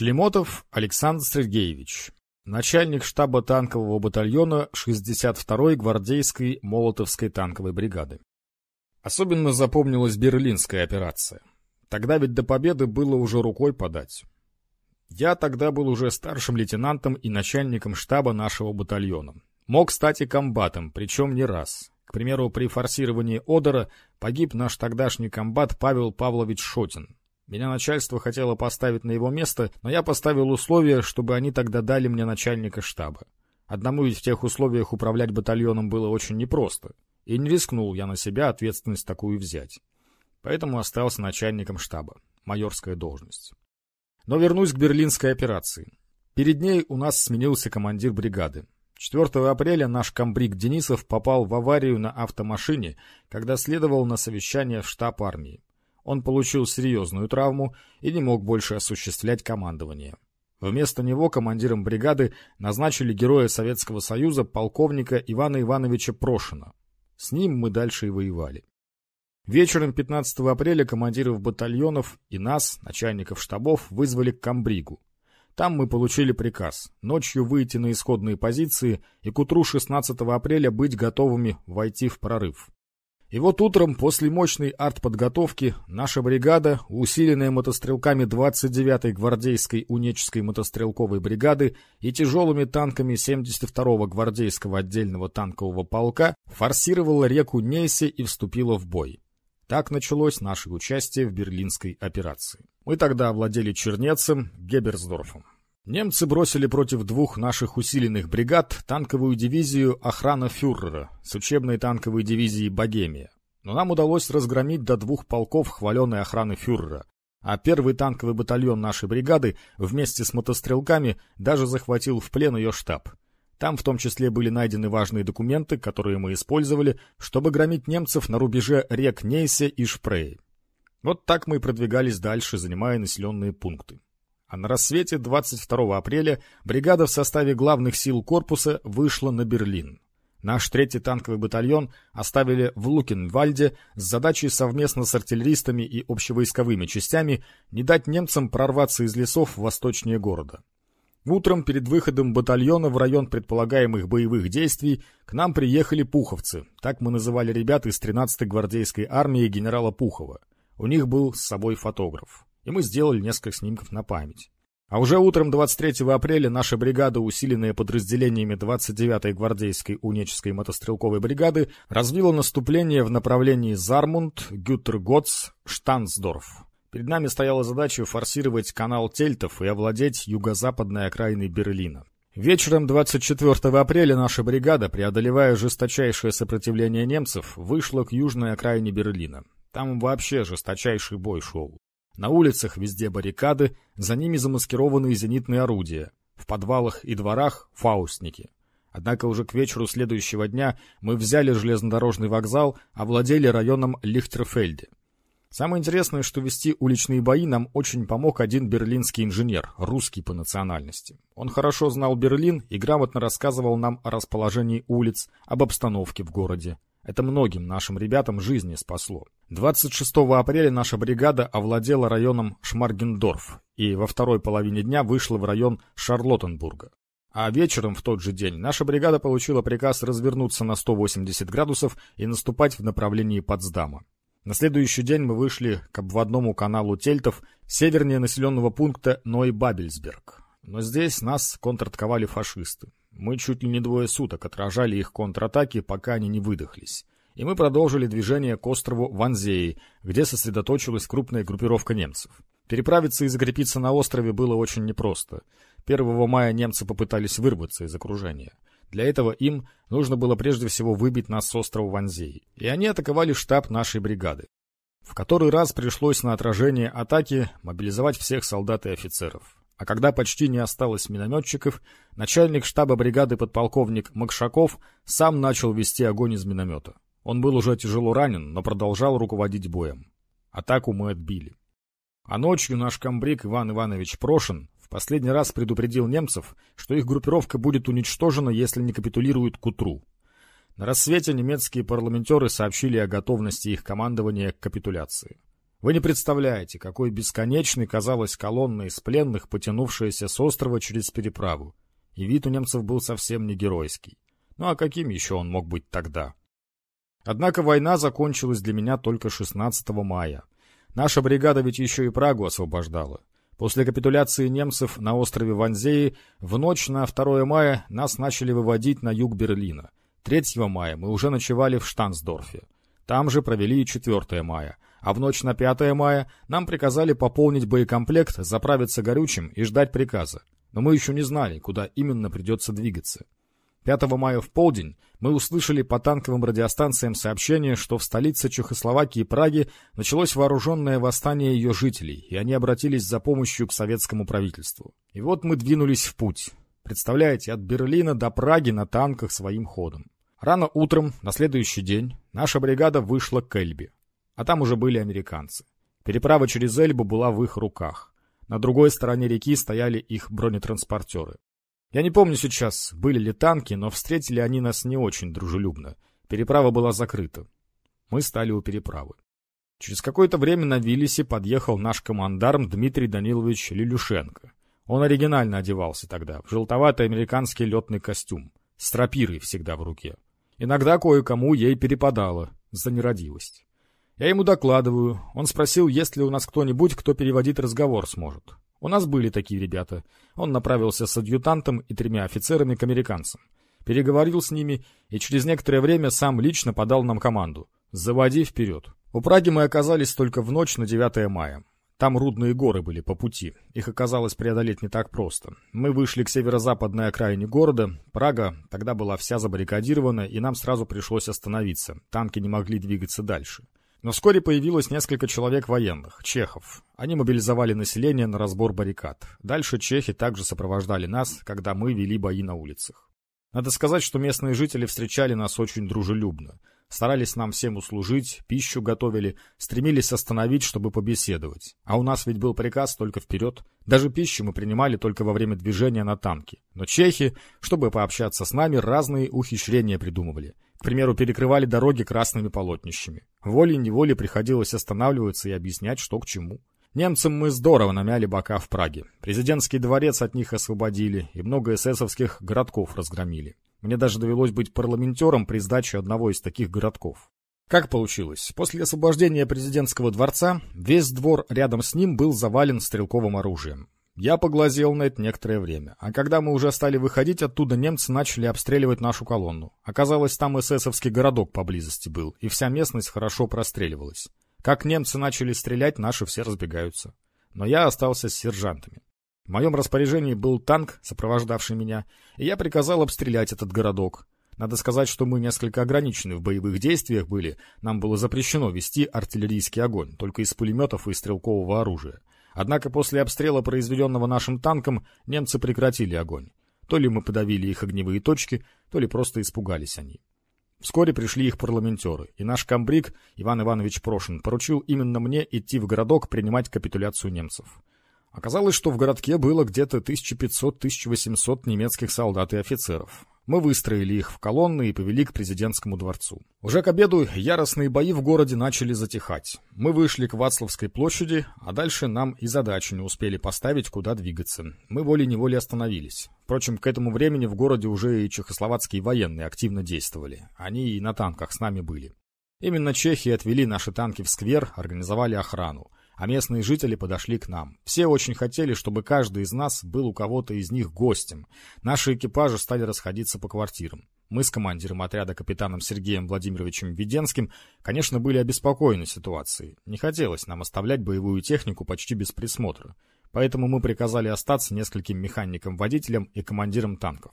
Шлемотов Александр Сергеевич, начальник штаба танкового батальона 62-й гвардейской Молотовской танковой бригады. Особенно запомнилась Берлинская операция. Тогда ведь до победы было уже рукой подать. Я тогда был уже старшим лейтенантом и начальником штаба нашего батальона. Мог стать и комбатом, причем не раз. К примеру, при форсировании Одера погиб наш тогдашний комбат Павел Павлович Шотин. Меня начальство хотело поставить на его место, но я поставил условие, чтобы они тогда дали мне начальника штаба. Одному ведь в тех условиях управлять батальоном было очень непросто, и не рискнул я на себя ответственность такую взять. Поэтому остался начальником штаба, майорская должность. Но вернусь к берлинской операции. Перед ней у нас сменился командир бригады. 4 апреля наш комбриг Денисов попал в аварию на автомашине, когда следовал на совещание в штаб армии. Он получил серьезную травму и не мог больше осуществлять командование. Вместо него командиром бригады назначили героя Советского Союза полковника Ивана Ивановича Прошина. С ним мы дальше и воевали. Вечером 15 апреля командиров батальонов и нас, начальников штабов, вызвали к комбригу. Там мы получили приказ ночью выйти на исходные позиции и к утру 16 апреля быть готовыми войти в прорыв. И вот утром, после мощной артподготовки, наша бригада, усиленная мотострелками 29-й гвардейской унеческой мотострелковой бригады и тяжелыми танками 72-го гвардейского отдельного танкового полка, форсировала реку Нейсе и вступила в бой. Так началось наше участие в берлинской операции. Мы тогда овладели Чернецем, Геберсдорфом. Немцы бросили против двух наших усиленных бригад танковую дивизию охрана фюрера с учебной танковой дивизией «Богемия». Но нам удалось разгромить до двух полков хваленой охраны фюрера, а первый танковый батальон нашей бригады вместе с мотострелками даже захватил в плен ее штаб. Там в том числе были найдены важные документы, которые мы использовали, чтобы громить немцев на рубеже рек Нейсе и Шпрей. Вот так мы и продвигались дальше, занимая населенные пункты. А на рассвете 22 апреля бригада в составе главных сил корпуса вышла на Берлин. Наш третий танковый батальон оставили в Лукенвальде с задачей совместно с артиллеристами и общевойсковыми частями не дать немцам прорваться из лесов восточнее города. Утром перед выходом батальона в район предполагаемых боевых действий к нам приехали пуховцы, так мы называли ребят из 13-й гвардейской армии генерала Пухова. У них был с собой фотограф и мы сделали несколько снимков на память. А уже утром 23 апреля наша бригада, усиленная подразделениями 29-й гвардейской унеческой мотострелковой бригады, развила наступление в направлении Зармунд, Гютерготс, Штансдорф. Перед нами стояла задача форсировать канал Тельтов и овладеть юго-западной окраиной Берлина. Вечером 24 апреля наша бригада, преодолевая жесточайшее сопротивление немцев, вышла к южной окраине Берлина. Там вообще жесточайший бой шел. На улицах везде баррикады, за ними замаскированные зенитные орудия. В подвалах и дворах — фаустники. Однако уже к вечеру следующего дня мы взяли железнодорожный вокзал, овладели районом Лихтерфельде. Самое интересное, что вести уличные бои нам очень помог один берлинский инженер, русский по национальности. Он хорошо знал Берлин и грамотно рассказывал нам о расположении улиц, об обстановке в городе. Это многим нашим ребятам жизни спасло. 26 апреля наша бригада овладела районом Шмаргендорф и во второй половине дня вышла в район Шарлоттенбурга. А вечером в тот же день наша бригада получила приказ развернуться на 180 градусов и наступать в направлении Потсдама. На следующий день мы вышли к обводному каналу Тельтов севернее населенного пункта Ной-Бабельсберг. Но здесь нас контратаковали фашисты. Мы чуть ли не двое суток отражали их контратаки, пока они не выдохлись. И мы продолжили движение к острову Ванзеи, где сосредоточилась крупная группировка немцев. Переправиться и закрепиться на острове было очень непросто. 1 мая немцы попытались вырваться из окружения. Для этого им нужно было прежде всего выбить нас с острова Ванзеи. И они атаковали штаб нашей бригады. В который раз пришлось на отражение атаки мобилизовать всех солдат и офицеров. А когда почти не осталось минометчиков, начальник штаба бригады подполковник Макшаков сам начал вести огонь из миномета. Он был уже тяжело ранен, но продолжал руководить боем. Атаку мы отбили. А ночью наш комбриг Иван Иванович Прошин в последний раз предупредил немцев, что их группировка будет уничтожена, если не капитулируют к утру. На рассвете немецкие парламентеры сообщили о готовности их командования к капитуляции. Вы не представляете, какой бесконечной казалась колонна из пленных, потянувшаяся с острова через переправу. И вид у немцев был совсем не геройский. Ну а каким еще он мог быть тогда? Однако война закончилась для меня только 16 мая. Наша бригада ведь еще и Прагу освобождала. После капитуляции немцев на острове Ванзеи в ночь на 2 мая нас начали выводить на юг Берлина. 3 мая мы уже ночевали в Штансдорфе. Там же провели и 4 мая. А в ночь на 5 мая нам приказали пополнить боекомплект, заправиться горючим и ждать приказа. Но мы еще не знали, куда именно придется двигаться. 5 мая в полдень мы услышали по танковым радиостанциям сообщение, что в столице Чехословакии Праги началось вооруженное восстание ее жителей, и они обратились за помощью к советскому правительству. И вот мы двинулись в путь. Представляете, от Берлина до Праги на танках своим ходом. Рано утром, на следующий день, наша бригада вышла к Эльбе. А там уже были американцы. Переправа через Эльбу была в их руках. На другой стороне реки стояли их бронетранспортеры. Я не помню сейчас, были ли танки, но встретили они нас не очень дружелюбно. Переправа была закрыта. Мы стали у переправы. Через какое-то время на Виллисе подъехал наш командарм Дмитрий Данилович Лилюшенко. Он оригинально одевался тогда, в желтоватый американский летный костюм, с тропирой всегда в руке. Иногда кое-кому ей перепадало за нерадивость. Я ему докладываю. Он спросил, есть ли у нас кто-нибудь, кто переводить разговор сможет. У нас были такие ребята. Он направился с адъютантом и тремя офицерами к американцам. Переговорил с ними и через некоторое время сам лично подал нам команду. «Заводи вперед». У Праги мы оказались только в ночь на 9 мая. Там рудные горы были по пути. Их оказалось преодолеть не так просто. Мы вышли к северо-западной окраине города. Прага тогда была вся забаррикадирована, и нам сразу пришлось остановиться. Танки не могли двигаться дальше. Но вскоре появилось несколько человек военных, чехов. Они мобилизовали население на разбор баррикад. Дальше чехи также сопровождали нас, когда мы вели бои на улицах. Надо сказать, что местные жители встречали нас очень дружелюбно. Старались нам всем услужить, пищу готовили, стремились остановить, чтобы побеседовать. А у нас ведь был приказ только вперед. Даже пищу мы принимали только во время движения на танке. Но чехи, чтобы пообщаться с нами, разные ухищрения придумывали. К примеру, перекрывали дороги красными полотнищами. Волей-неволей приходилось останавливаться и объяснять, что к чему. Немцам мы здорово намяли бока в Праге. Президентский дворец от них освободили и много эсэсовских городков разгромили. Мне даже довелось быть парламентером при сдаче одного из таких городков. Как получилось? После освобождения президентского дворца весь двор рядом с ним был завален стрелковым оружием. Я поглазел на это некоторое время, а когда мы уже стали выходить оттуда, немцы начали обстреливать нашу колонну. Оказалось, там эсэсовский городок поблизости был, и вся местность хорошо простреливалась. Как немцы начали стрелять, наши все разбегаются. Но я остался с сержантами. В моем распоряжении был танк, сопровождавший меня, и я приказал обстрелять этот городок. Надо сказать, что мы несколько ограничены в боевых действиях были, нам было запрещено вести артиллерийский огонь, только из пулеметов и стрелкового оружия. Однако после обстрела, произведенного нашим танком, немцы прекратили огонь. То ли мы подавили их огневые точки, то ли просто испугались они. Вскоре пришли их парламентеры, и наш комбриг Иван Иванович Прошин поручил именно мне идти в городок принимать капитуляцию немцев. Оказалось, что в городке было где-то 1500-1800 немецких солдат и офицеров. Мы выстроили их в колонны и повели к президентскому дворцу. Уже к обеду яростные бои в городе начали затихать. Мы вышли к Вацлавской площади, а дальше нам и задачу не успели поставить, куда двигаться. Мы волей-неволей остановились. Впрочем, к этому времени в городе уже и чехословацкие военные активно действовали. Они и на танках с нами были. Именно чехи отвели наши танки в сквер, организовали охрану а местные жители подошли к нам. Все очень хотели, чтобы каждый из нас был у кого-то из них гостем. Наши экипажи стали расходиться по квартирам. Мы с командиром отряда капитаном Сергеем Владимировичем Веденским, конечно, были обеспокоены ситуацией. Не хотелось нам оставлять боевую технику почти без присмотра. Поэтому мы приказали остаться нескольким механикам-водителям и командирам танков.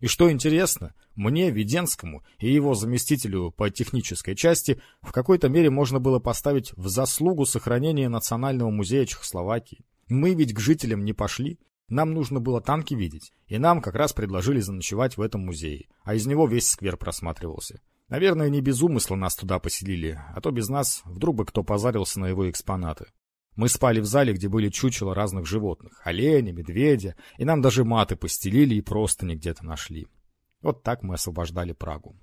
И что интересно, мне, Веденскому и его заместителю по технической части в какой-то мере можно было поставить в заслугу сохранения Национального музея Чехословакии. Мы ведь к жителям не пошли, нам нужно было танки видеть, и нам как раз предложили заночевать в этом музее, а из него весь сквер просматривался. Наверное, не без умысла нас туда поселили, а то без нас вдруг бы кто позарился на его экспонаты. Мы спали в зале, где были чучела разных животных. Оленя, медведя. И нам даже маты постелили и просто не где-то нашли. Вот так мы освобождали Прагу.